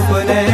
open it.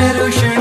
ओ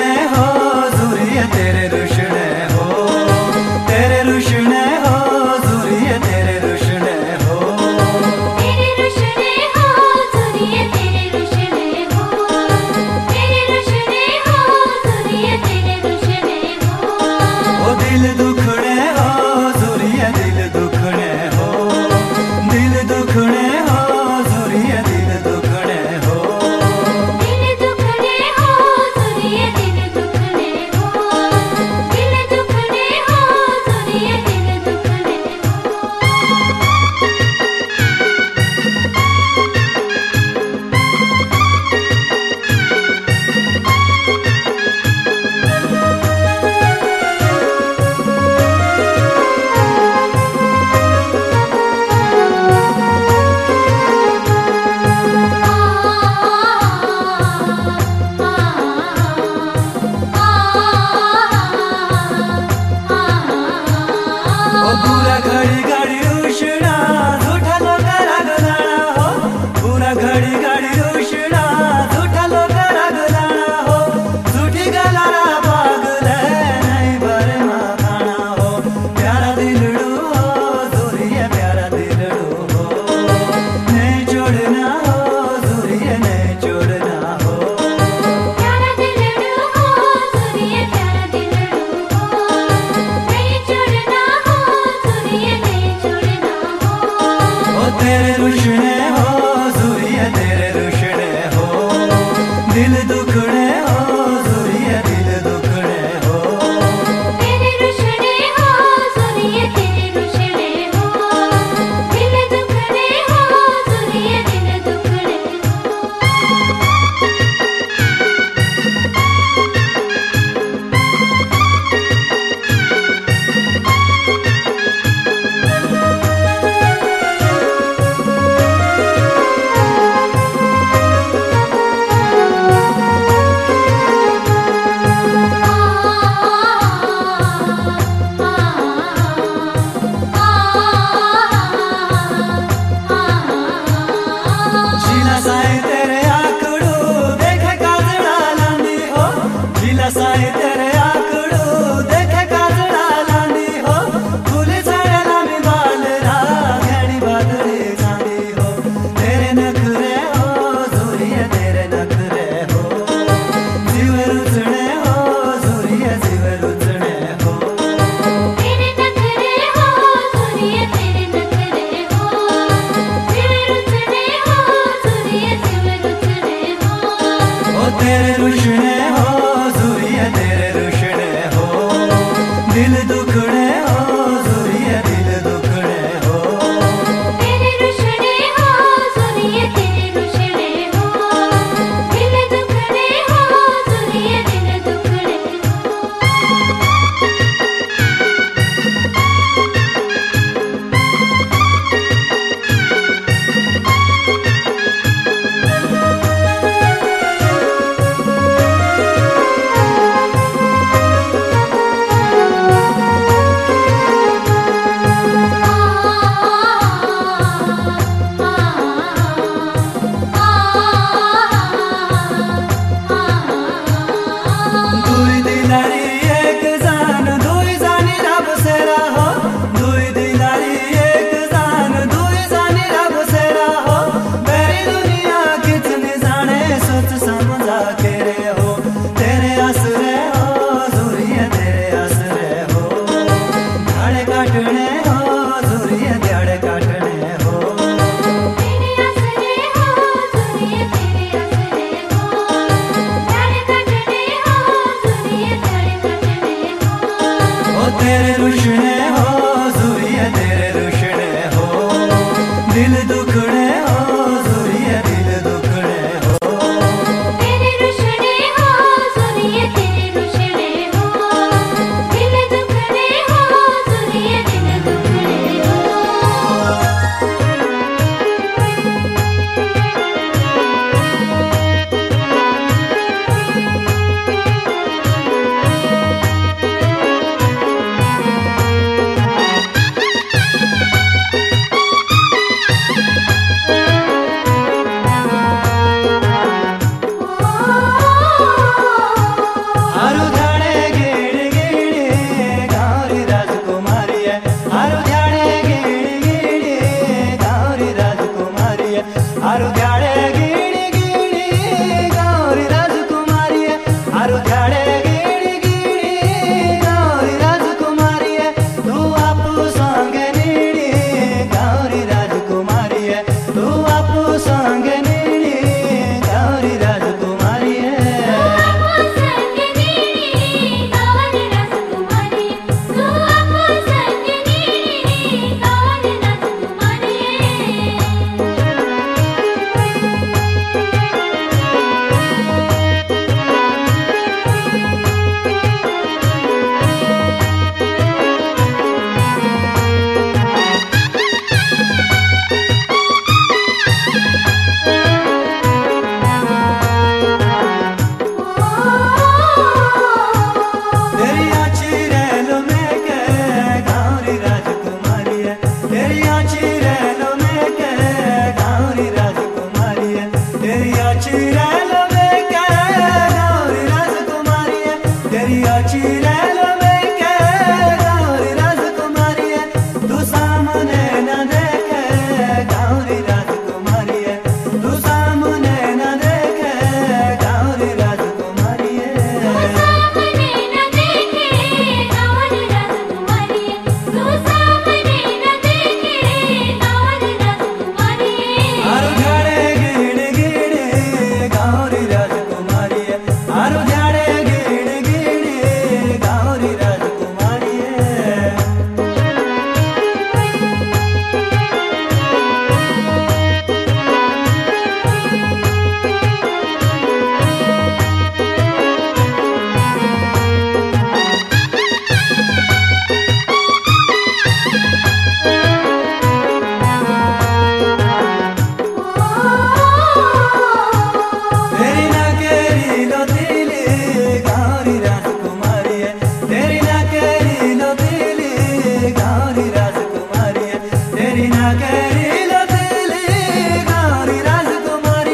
बापू संग